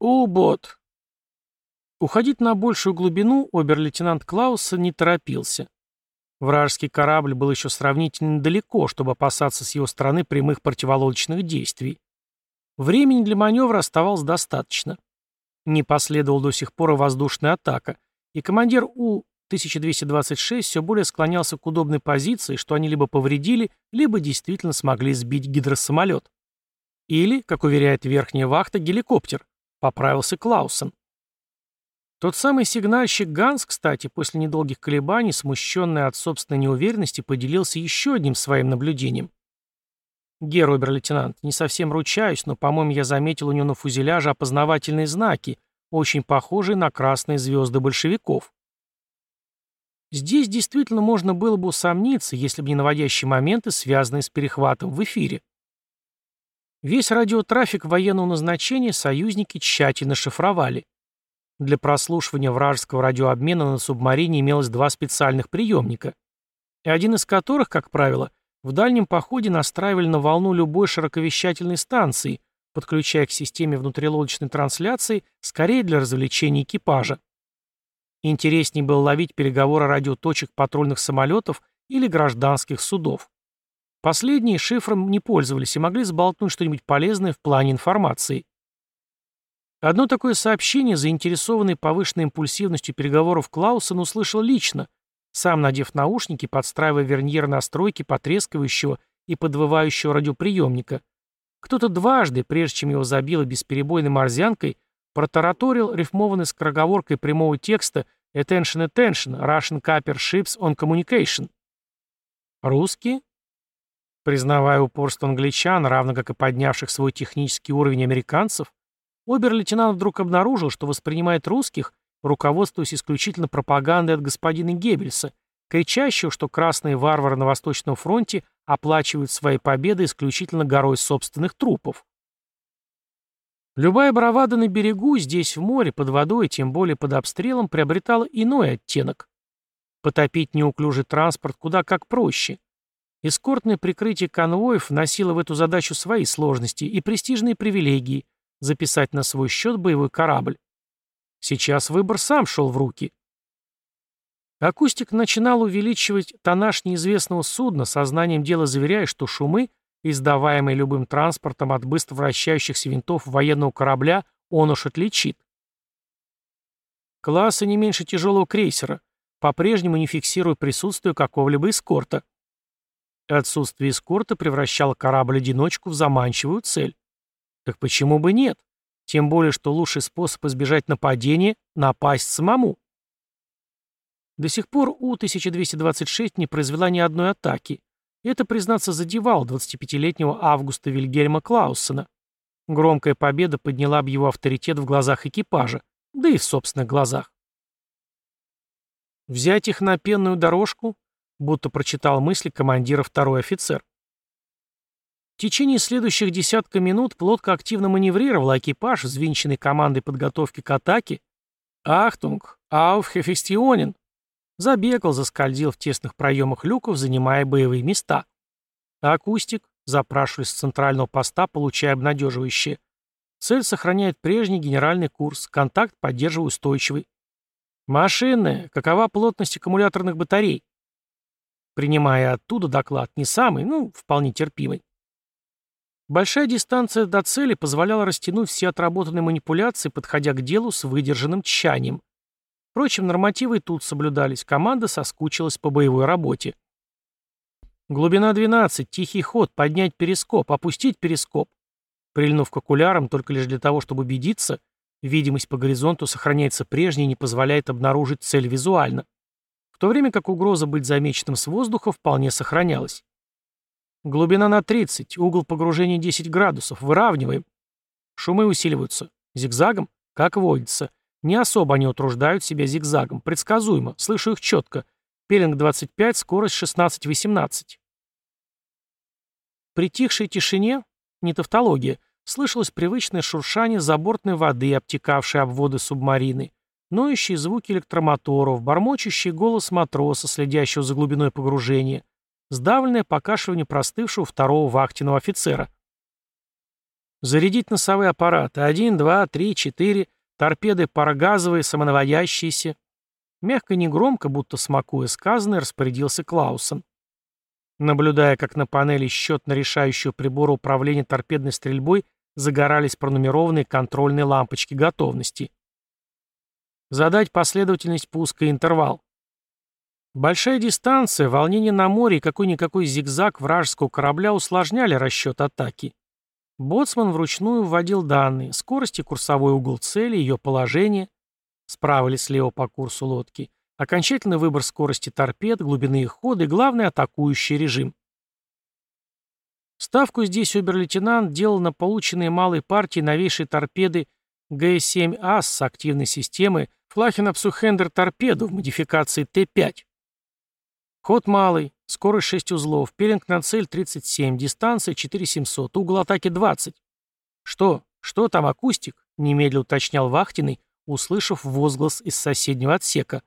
«У-бот!» Уходить на большую глубину обер-лейтенант Клауса не торопился. Вражеский корабль был еще сравнительно далеко, чтобы опасаться с его стороны прямых противолодочных действий. Времени для маневра оставалось достаточно. Не последовала до сих пор воздушная атака, и командир У-1226 все более склонялся к удобной позиции, что они либо повредили, либо действительно смогли сбить гидросамолет. Или, как уверяет верхняя вахта, геликоптер, поправился Клаусен. Тот самый сигнальщик Ганс, кстати, после недолгих колебаний, смущенный от собственной неуверенности, поделился еще одним своим наблюдением. «Гер, обер-лейтенант, не совсем ручаюсь, но, по-моему, я заметил у него на фюзеляже опознавательные знаки, очень похожие на красные звезды большевиков». Здесь действительно можно было бы усомниться, если бы не наводящие моменты, связанные с перехватом в эфире. Весь радиотрафик военного назначения союзники тщательно шифровали. Для прослушивания вражеского радиообмена на субмарине имелось два специальных приемника, и один из которых, как правило, в дальнем походе настраивали на волну любой широковещательной станции, подключая к системе внутрилодочной трансляции, скорее для развлечения экипажа. Интереснее было ловить переговоры радиоточек патрульных самолетов или гражданских судов. Последние шифром не пользовались и могли сболтнуть что-нибудь полезное в плане информации. Одно такое сообщение, заинтересованный повышенной импульсивностью переговоров Клаусен услышал лично, сам надев наушники, подстраивая верньер настройки потрескивающего и подвывающего радиоприемника. Кто-то дважды, прежде чем его забило бесперебойной морзянкой, протараторил рифмованной скороговоркой прямого текста «Attention, attention, Russian Copper Ships on Communication». Русские? Признавая упорство англичан, равно как и поднявших свой технический уровень американцев, Обер-лейтенант вдруг обнаружил, что воспринимает русских, руководствуясь исключительно пропагандой от господина Геббельса, кричащего, что красные варвары на Восточном фронте оплачивают свои победы исключительно горой собственных трупов. Любая бравада на берегу, здесь в море, под водой, тем более под обстрелом, приобретала иной оттенок. Потопить неуклюжий транспорт куда как проще. Эскортное прикрытие конвоев носило в эту задачу свои сложности и престижные привилегии, записать на свой счет боевой корабль. Сейчас выбор сам шел в руки. Акустик начинал увеличивать тоннаж неизвестного судна, сознанием дела заверяя, что шумы, издаваемые любым транспортом от быстро вращающихся винтов военного корабля, он уж отличит. Классы не меньше тяжелого крейсера, по-прежнему не фиксируя присутствие какого-либо эскорта. Отсутствие эскорта превращало корабль-одиночку в заманчивую цель. Так почему бы нет? Тем более, что лучший способ избежать нападения — напасть самому. До сих пор У-1226 не произвела ни одной атаки. Это, признаться, задевал 25-летнего Августа Вильгельма Клаусена. Громкая победа подняла бы его авторитет в глазах экипажа, да и в собственных глазах. «Взять их на пенную дорожку?» Будто прочитал мысли командира второй офицер. В течение следующих десятка минут подлодка активно маневрировала, экипаж, взвинченный командой подготовки к атаке, «Achtung! Auf Gefechtsstationen!» Забегал, заскользил в тесных проемах люков, занимая боевые места. Акустик, запрашиваясь с центрального поста, получая обнадеживающее. Цель сохраняет прежний генеральный курс, контакт поддерживаю устойчивый. Машинная, какова плотность аккумуляторных батарей? Принимая оттуда доклад не самый, ну, вполне терпимый. Большая дистанция до цели позволяла растянуть все отработанные манипуляции, подходя к делу с выдержанным тщанием. Впрочем, нормативы и тут соблюдались, команда соскучилась по боевой работе. Глубина 12, тихий ход, поднять перископ, опустить перископ. Прильнув к окулярам только лишь для того, чтобы убедиться, видимость по горизонту сохраняется прежней и не позволяет обнаружить цель визуально. То время как угроза быть замеченным с воздуха вполне сохранялась. Глубина на 30, угол погружения 10 градусов. Выравниваем. Шумы усиливаются. Зигзагом? Как водится. Не особо они утруждают себя зигзагом. Предсказуемо. Слышу их четко. Пелинг 25, скорость 16-18. При тихшей тишине, не тавтология, слышалось привычное шуршание забортной воды, обтекавшей обводы субмарины, ноющие звуки электромоторов, бормочущий голос матроса, следящего за глубиной погружения, сдавленное покашивание простывшего второго вахтенного офицера. Зарядить носовые аппараты. Один, два, три, четыре. Торпеды парогазовые, самонаводящиеся. Мягко и негромко, будто смакуя сказанное, распорядился Клаусен. Наблюдая, как на панели счетно-решающего прибора управления торпедной стрельбой загорались пронумерованные контрольные лампочки готовности. Задать последовательность пуска и интервал. Большая дистанция, волнение на море и какой-никакой зигзаг вражеского корабля усложняли расчет атаки. Боцман вручную вводил данные, скорость и курсовой угол цели, ее положение, справа или слева по курсу лодки, окончательный выбор скорости торпед, глубины их хода и, главный, атакующий режим. Ставку здесь обер-лейтенант делал на полученные малой партии новейшей торпеды Г-7А с активной системой Флахенапсухендер торпеду в модификации Т-5. Ход малый, скорость 6 узлов, пелинг на цель 37, дистанция 4700, угол атаки 20. Что? Что там, акустик? Немедленно уточнял Вахтиный, услышав возглас из соседнего отсека.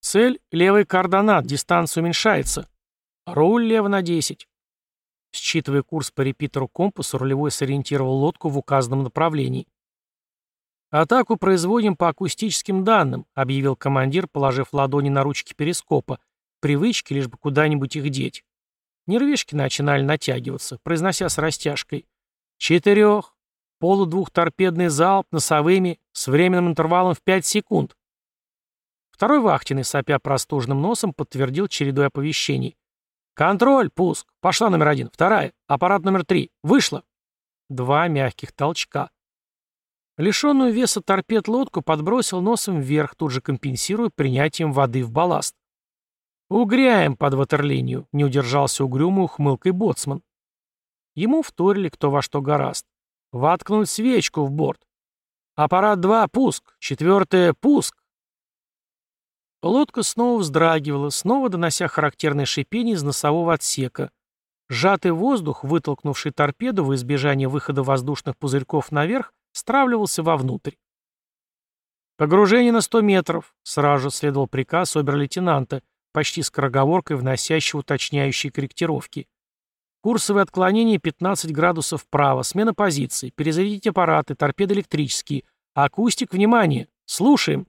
Цель — левый координат, дистанция уменьшается. Руль лево на 10. Считывая курс по репитеру компаса, рулевой сориентировал лодку в указанном направлении. «Атаку производим по акустическим данным», — объявил командир, положив ладони на ручки перископа, привычки лишь бы куда-нибудь их деть. Нервишки начинали натягиваться, произнося с растяжкой. «Четырех, полудвухторпедный залп носовыми с временным интервалом в 5 секунд». Второй вахтенный, сопя простужным носом, подтвердил чередой оповещений. «Контроль, пуск. Пошла номер один. Вторая. Аппарат номер три. Вышла». Два мягких толчка. Лишенную веса торпед лодку подбросил носом вверх, тут же компенсируя принятием воды в балласт. «Угряем под ватерлинию», — не удержался угрюмой ухмылкой боцман. Ему вторили кто во что гораст. Воткнуть свечку в борт. Аппарат 2, пуск. Четвертое, пуск. Лодка снова вздрагивала, снова донося характерное шипение из носового отсека. Сжатый воздух, вытолкнувший торпеду во избежание выхода воздушных пузырьков наверх, стравливался вовнутрь. «Погружение на 100 метров», — сразу следовал приказ обер-лейтенанта, почти скороговоркой вносящий уточняющие корректировки. Курсовые отклонения 15 градусов вправо, смена позиции, перезарядить аппараты, торпеды электрические, акустик, внимание, слушаем.